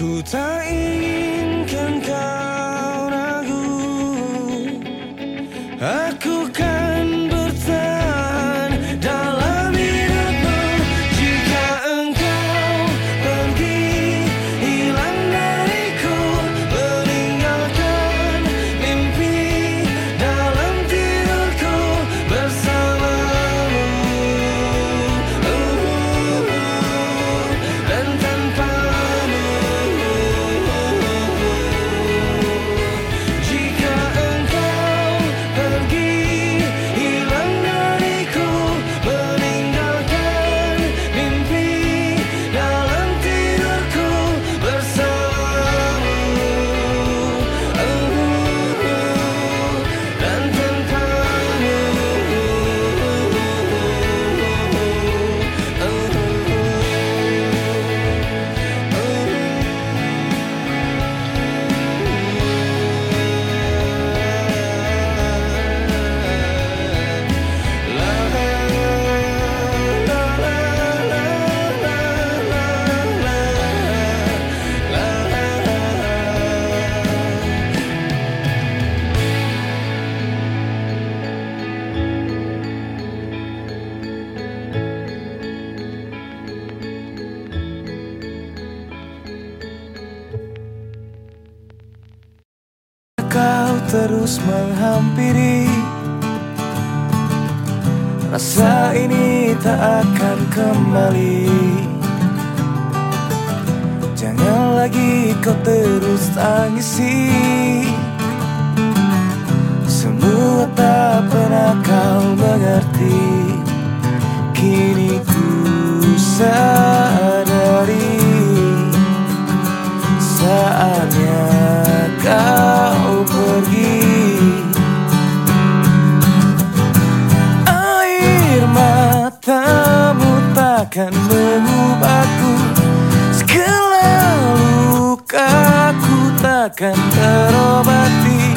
Ku tak inginkan kau ragu. Aku kan terus menghampiri. Rasa ini tak akan kembali. Jangan lagi kau terus tangisi. Semua tak pernah kau mengerti. Kini ku sadari matamu takkan mengubahku. Segala lukaku takkan terobati